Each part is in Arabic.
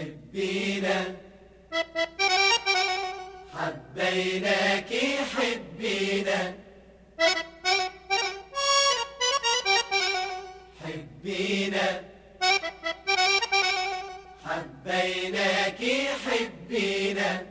حبينا. حبيناك حبينا. حبينا. حبيناك حبينا. حبينا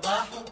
barro.